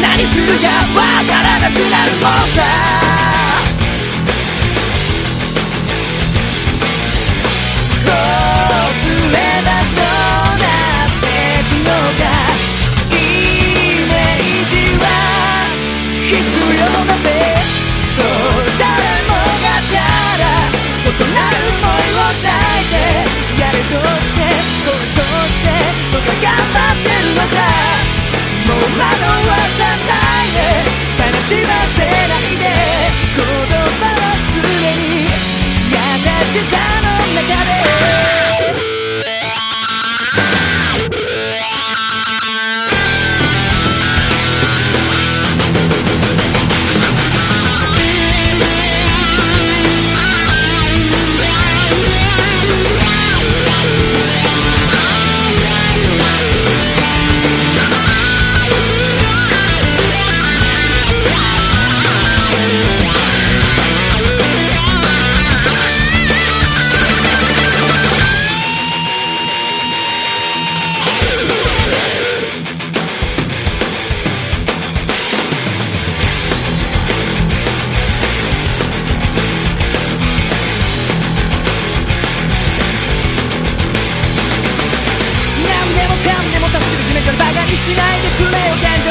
何するかわからなくなるのさ。こうすればどうなってくのか。イメージは必要だぜ。しないでくれよ